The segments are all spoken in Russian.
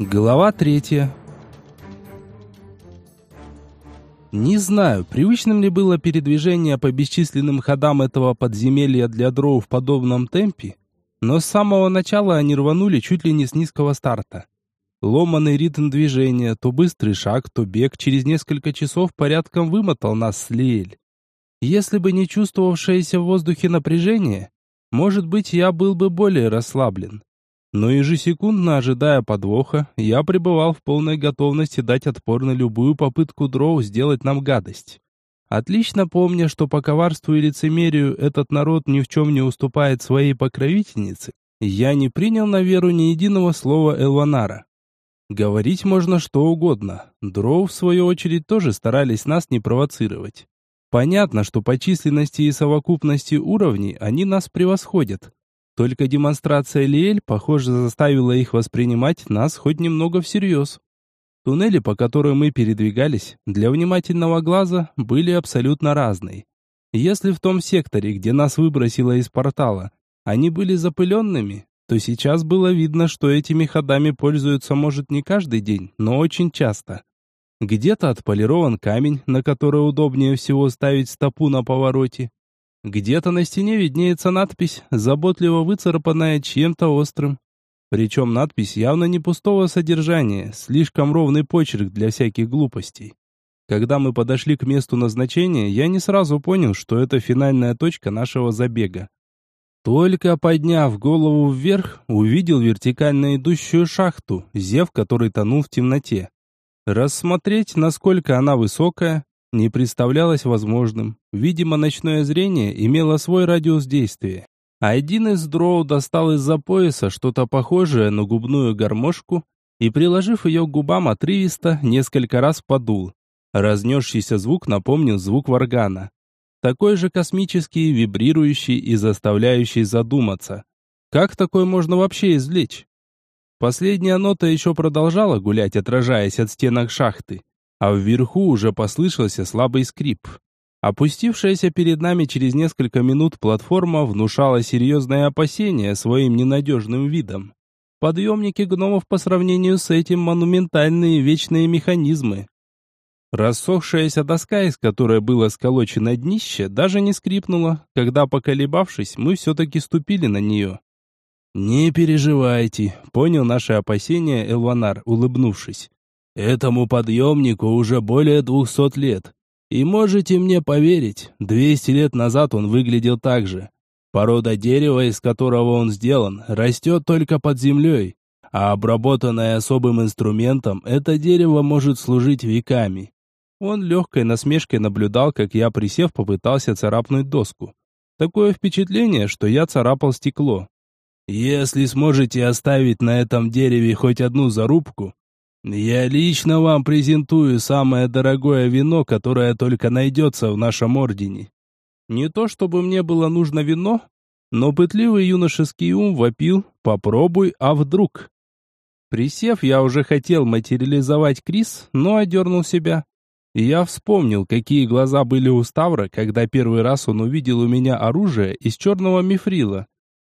Глава третья. Не знаю, привычным ли было передвижение по бесчисленным ходам этого подземелья для дроу в подобном темпе, но с самого начала они рванули чуть ли не с низкого старта. Ломанный ритм движения, то быстрый шаг, то бег через несколько часов порядком вымотал нас с Лиэль. Если бы не чувствовавшееся в воздухе напряжение, может быть, я был бы более расслаблен. Но ежесекундно ожидая подвоха, я пребывал в полной готовности дать отпор на любую попытку дроу сделать нам гадость. Отлично помня, что по коварству и лицемерию этот народ ни в чем не уступает своей покровительнице, я не принял на веру ни единого слова Элванара. Говорить можно что угодно. Дроу, в свою очередь, тоже старались нас не провоцировать. Понятно, что по численности и совокупности уровней они нас превосходят. Только демонстрация Лиэль, похоже, заставила их воспринимать нас хоть немного всерьез. Туннели, по которым мы передвигались, для внимательного глаза были абсолютно разные. Если в том секторе, где нас выбросило из портала, они были запыленными, то сейчас было видно, что этими ходами пользуются, может, не каждый день, но очень часто. Где-то отполирован камень, на который удобнее всего ставить стопу на повороте. Где-то на стене виднеется надпись, заботливо выцарапанная чем-то острым. Причем надпись явно не пустого содержания, слишком ровный почерк для всяких глупостей. Когда мы подошли к месту назначения, я не сразу понял, что это финальная точка нашего забега. Только подняв голову вверх, увидел вертикально идущую шахту, зев который тонул в темноте. Рассмотреть, насколько она высокая, не представлялось возможным. Видимо, ночное зрение имело свой радиус действия. Один из дроу достал из-за пояса что-то похожее на губную гармошку и, приложив ее к губам отрывисто, несколько раз подул. Разнесшийся звук напомнил звук варгана. Такой же космический, вибрирующий и заставляющий задуматься. Как такой можно вообще извлечь? Последняя нота еще продолжала гулять, отражаясь от стенок шахты а вверху уже послышался слабый скрип. Опустившаяся перед нами через несколько минут платформа внушала серьезное опасение своим ненадежным видом. Подъемники гномов по сравнению с этим монументальные вечные механизмы. Рассохшаяся доска, из которой было сколочено днище, даже не скрипнула, когда, поколебавшись, мы все-таки ступили на нее. «Не переживайте», — понял наше опасение Элванар, улыбнувшись. Этому подъемнику уже более двухсот лет. И можете мне поверить, 200 лет назад он выглядел так же. Порода дерева, из которого он сделан, растет только под землей, а обработанное особым инструментом, это дерево может служить веками. Он легкой насмешкой наблюдал, как я, присев, попытался царапнуть доску. Такое впечатление, что я царапал стекло. Если сможете оставить на этом дереве хоть одну зарубку, я лично вам презентую самое дорогое вино, которое только найдется в нашем ордене. Не то чтобы мне было нужно вино, но пытливый юношеский ум вопил «попробуй, а вдруг?». Присев, я уже хотел материализовать Крис, но одернул себя. И я вспомнил, какие глаза были у Ставра, когда первый раз он увидел у меня оружие из черного мифрила,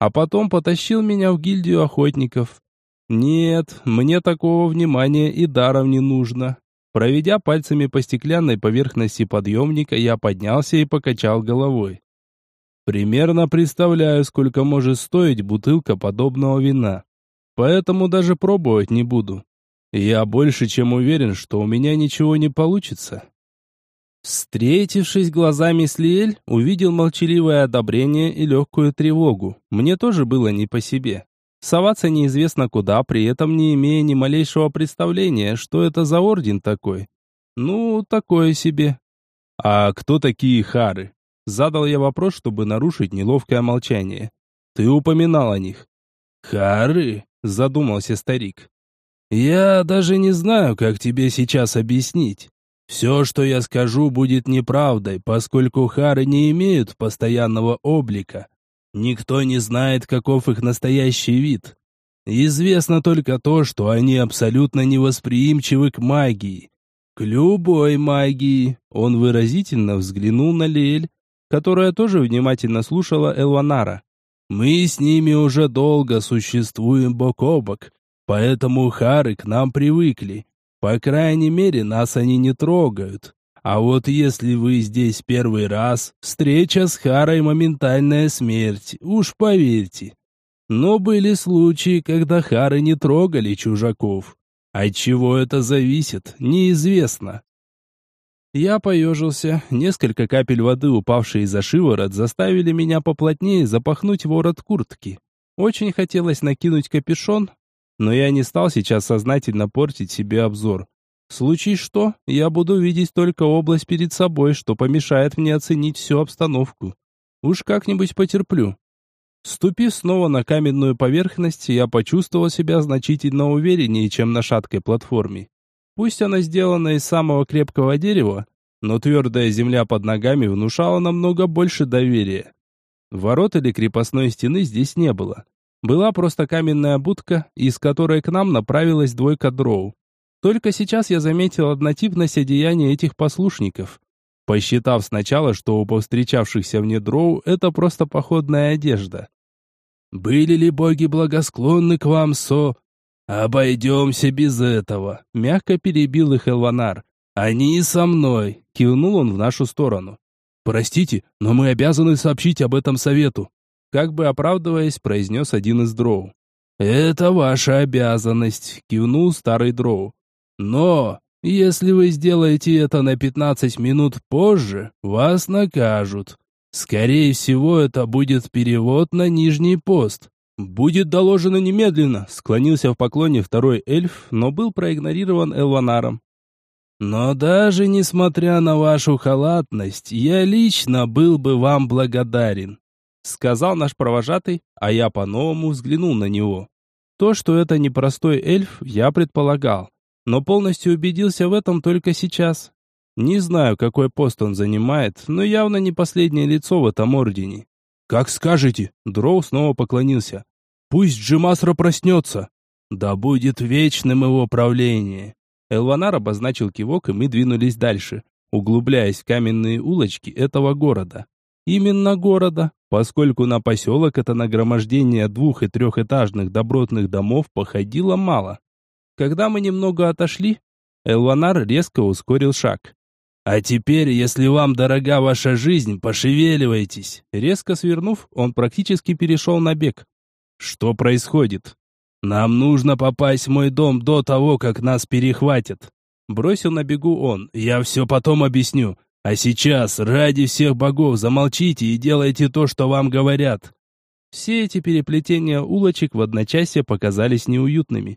а потом потащил меня в гильдию охотников. Нет, мне такого внимания и даром не нужно. Проведя пальцами по стеклянной поверхности подъемника, я поднялся и покачал головой. Примерно представляю, сколько может стоить бутылка подобного вина. Поэтому даже пробовать не буду. Я больше чем уверен, что у меня ничего не получится. Встретившись глазами с Лиэль, увидел молчаливое одобрение и легкую тревогу. Мне тоже было не по себе. Соваться неизвестно куда, при этом не имея ни малейшего представления, что это за орден такой. Ну, такое себе. А кто такие хары? Задал я вопрос, чтобы нарушить неловкое молчание. Ты упоминал о них. Хары? Задумался старик. Я даже не знаю, как тебе сейчас объяснить. Все, что я скажу, будет неправдой, поскольку хары не имеют постоянного облика Никто не знает, каков их настоящий вид. Известно только то, что они абсолютно невосприимчивы к магии. К любой магии. Он выразительно взглянул на Лель, которая тоже внимательно слушала Элванара. Мы с ними уже долго существуем бок о бок, поэтому хары к нам привыкли. По крайней мере, нас они не трогают. А вот если вы здесь первый раз, встреча с Харой моментальная смерть, уж поверьте. Но были случаи, когда Хары не трогали чужаков. От чего это зависит, неизвестно. Я поежился, несколько капель воды, упавшие за шиворот, заставили меня поплотнее запахнуть ворот куртки. Очень хотелось накинуть капюшон, но я не стал сейчас сознательно портить себе обзор. Случае что, я буду видеть только область перед собой, что помешает мне оценить всю обстановку. Уж как-нибудь потерплю. Ступив снова на каменную поверхность, я почувствовал себя значительно увереннее, чем на шаткой платформе. Пусть она сделана из самого крепкого дерева, но твердая земля под ногами внушала намного больше доверия. Ворот или крепостной стены здесь не было. Была просто каменная будка, из которой к нам направилась двойка дроу. Только сейчас я заметил однотипность одеяния этих послушников. Посчитав сначала, что у повстречавшихся мне дроу это просто походная одежда. «Были ли боги благосклонны к вам, Со?» «Обойдемся без этого», — мягко перебил их Элванар. «Они со мной», — кивнул он в нашу сторону. «Простите, но мы обязаны сообщить об этом совету», как бы оправдываясь, произнес один из дроу. «Это ваша обязанность», — кивнул старый дроу. «Но, если вы сделаете это на пятнадцать минут позже, вас накажут. Скорее всего, это будет перевод на нижний пост. Будет доложено немедленно, склонился в поклоне второй эльф, но был проигнорирован Элванаром. Но даже несмотря на вашу халатность, я лично был бы вам благодарен, сказал наш провожатый, а я по-новому взглянул на него. То, что это непростой эльф, я предполагал, но полностью убедился в этом только сейчас. Не знаю, какой пост он занимает, но явно не последнее лицо в этом ордене. «Как скажете!» Дроу снова поклонился. «Пусть Джимасра проснется!» «Да будет вечным его правление!» Элванар обозначил кивок, и мы двинулись дальше, углубляясь в каменные улочки этого города. Именно города, поскольку на поселок это нагромождение двух- и трехэтажных добротных домов походило мало. Когда мы немного отошли, Элванар резко ускорил шаг. «А теперь, если вам дорога ваша жизнь, пошевеливайтесь!» Резко свернув, он практически перешел на бег. «Что происходит?» «Нам нужно попасть в мой дом до того, как нас перехватят!» Бросил на бегу он. «Я все потом объясню. А сейчас, ради всех богов, замолчите и делайте то, что вам говорят!» Все эти переплетения улочек в одночасье показались неуютными.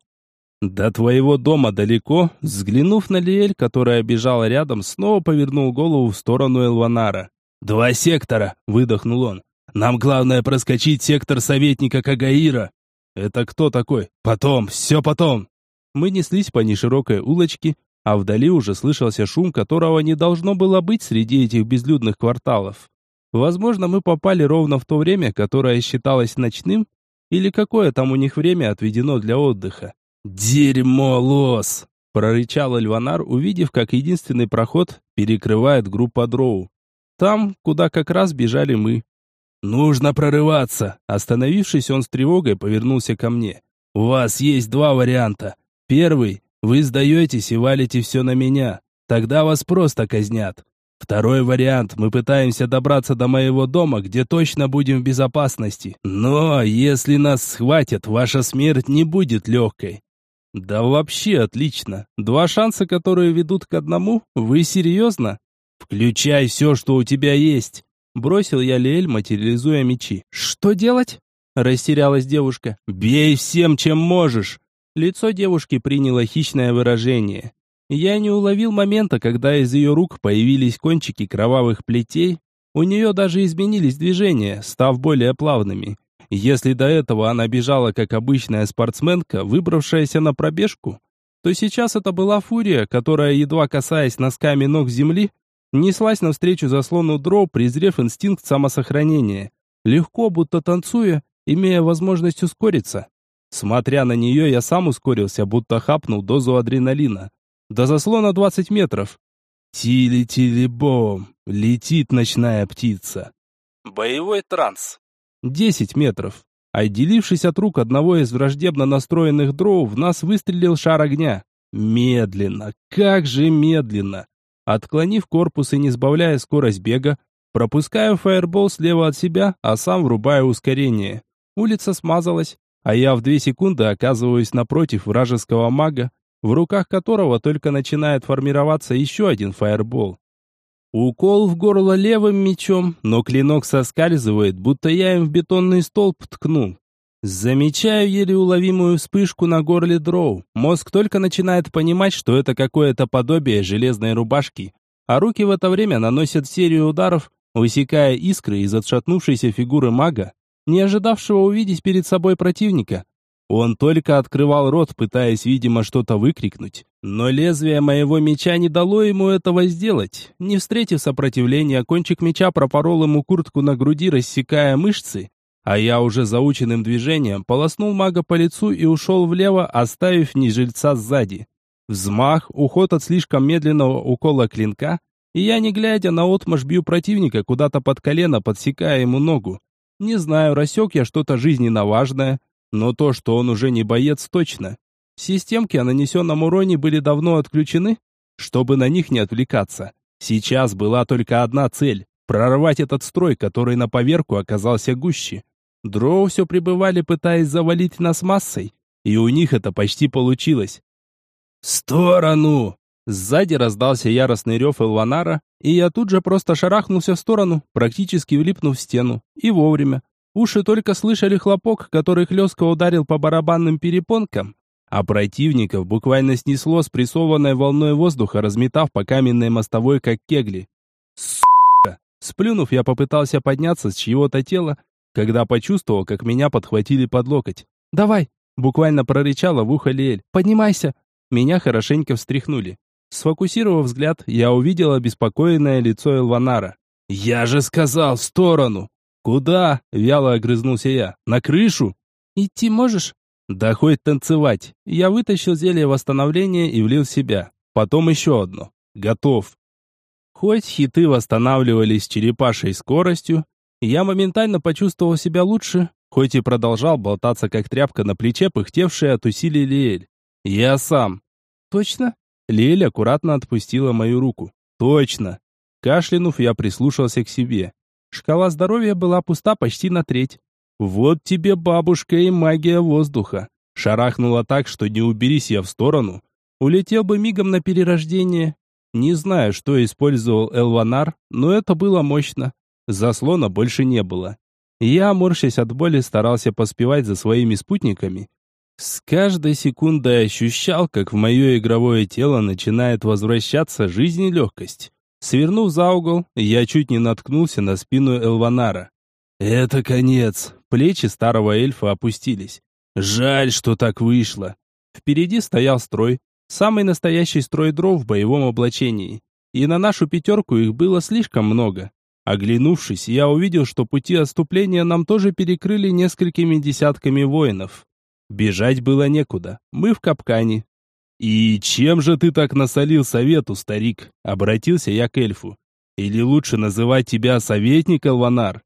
«До твоего дома далеко?» Взглянув на Лиэль, которая бежала рядом, снова повернул голову в сторону Элванара. «Два сектора!» — выдохнул он. «Нам главное проскочить сектор советника Кагаира!» «Это кто такой?» «Потом, все потом!» Мы неслись по неширокой улочке, а вдали уже слышался шум, которого не должно было быть среди этих безлюдных кварталов. Возможно, мы попали ровно в то время, которое считалось ночным, или какое там у них время отведено для отдыха. «Дерьмо, лос!» — прорычал Эльванар, увидев, как единственный проход перекрывает группа дроу. Там, куда как раз бежали мы. «Нужно прорываться!» Остановившись, он с тревогой повернулся ко мне. «У вас есть два варианта. Первый — вы сдаетесь и валите все на меня. Тогда вас просто казнят. Второй вариант, мы пытаемся добраться до моего дома, где точно будем в безопасности. Но если нас схватят, ваша смерть не будет легкой. Да вообще отлично. Два шанса, которые ведут к одному? Вы серьезно? Включай все, что у тебя есть. Бросил я Лель, материализуя мечи. Что делать? Растерялась девушка. Бей всем, чем можешь. Лицо девушки приняло хищное выражение. Я не уловил момента, когда из ее рук появились кончики кровавых плетей. У нее даже изменились движения, став более плавными. Если до этого она бежала как обычная спортсменка, выбравшаяся на пробежку, то сейчас это была фурия, которая, едва касаясь носками ног земли, неслась навстречу заслону дроу, презрев инстинкт самосохранения. Легко, будто танцуя, имея возможность ускориться. Смотря на нее, я сам ускорился, будто хапнул дозу адреналина. До заслона 20 метров. Тили-тили-бом, летит ночная птица. Боевой транс. 10 метров. Отделившись от рук одного из враждебно настроенных дроу, в нас выстрелил шар огня. Медленно, как же медленно. Отклонив корпус и не сбавляя скорость бега, пропускаю фаербол слева от себя, а сам врубаю ускорение. Улица смазалась, а я в две секунды оказываюсь напротив вражеского мага, в руках которого только начинает формироваться еще один фаербол. Укол в горло левым мечом, но клинок соскальзывает, будто я им в бетонный столб ткнул. Замечаю еле уловимую вспышку на горле дроу. Мозг только начинает понимать, что это какое-то подобие железной рубашки, а руки в это время наносят серию ударов, высекая искры из отшатнувшейся фигуры мага, не ожидавшего увидеть перед собой противника. Он только открывал рот, пытаясь, видимо, что-то выкрикнуть. Но лезвие моего меча не дало ему этого сделать. Не встретив сопротивления, кончик меча пропорол ему куртку на груди, рассекая мышцы, а я уже заученным движением полоснул мага по лицу и ушел влево, оставив нежильца сзади. Взмах, уход от слишком медленного укола клинка, и я, не глядя на отмашь, бью противника куда-то под колено, подсекая ему ногу. Не знаю, рассек я что-то жизненно важное, но то, что он уже не боец, точно. Системки о нанесенном уроне были давно отключены, чтобы на них не отвлекаться. Сейчас была только одна цель – прорвать этот строй, который на поверку оказался гуще. Дроу все пребывали, пытаясь завалить нас массой, и у них это почти получилось. «В сторону!» Сзади раздался яростный рев Элванара, и я тут же просто шарахнулся в сторону, практически влипнув в стену. И вовремя. Уши только слышали хлопок, который хлестко ударил по барабанным перепонкам, а противников буквально снесло с прессованной волной воздуха, разметав по каменной мостовой, как кегли. Сука! Сплюнув, я попытался подняться с чьего-то тела, когда почувствовал, как меня подхватили под локоть. «Давай!» — буквально прорычала в ухо Лиэль. «Поднимайся!» Меня хорошенько встряхнули. Сфокусировав взгляд, я увидел обеспокоенное лицо Элванара. «Я же сказал, в сторону!» «Куда?» — вяло огрызнулся я. «На крышу?» «Идти можешь?» «Да хоть танцевать». Я вытащил зелье восстановления и влил в себя. Потом еще одно. Готов. Хоть хиты восстанавливались черепашей скоростью, я моментально почувствовал себя лучше, хоть и продолжал болтаться как тряпка на плече, пыхтевшая от усилий Лиэль. «Я сам». «Точно?» Лиэль аккуратно отпустила мою руку. «Точно». Кашлянув, я прислушался к себе. Шкала здоровья была пуста почти на треть. Вот тебе бабушка и магия воздуха. Шарахнула так, что не уберись я в сторону. Улетел бы мигом на перерождение. Не знаю, что использовал Элванар, но это было мощно. Заслона больше не было. Я, морщась от боли, старался поспевать за своими спутниками. С каждой секундой ощущал, как в мое игровое тело начинает возвращаться жизнь и легкость. Свернув за угол, я чуть не наткнулся на спину Элванара. «Это конец!» Плечи старого эльфа опустились. «Жаль, что так вышло!» Впереди стоял строй, самый настоящий строй дров в боевом облачении. И на нашу пятерку их было слишком много. Оглянувшись, я увидел, что пути отступления нам тоже перекрыли несколькими десятками воинов. Бежать было некуда, мы в капкане, «И чем же ты так насолил совету, старик?» — обратился я к эльфу. «Или лучше называть тебя советник, Алванар?»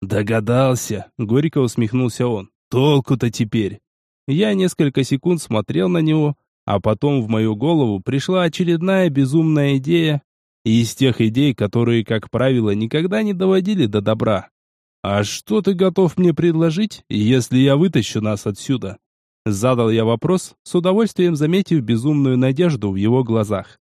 «Догадался», — горько усмехнулся он. «Толку-то теперь?» Я несколько секунд смотрел на него, а потом в мою голову пришла очередная безумная идея, из тех идей, которые, как правило, никогда не доводили до добра. «А что ты готов мне предложить, если я вытащу нас отсюда?» Задал я вопрос, с удовольствием заметив безумную надежду в его глазах.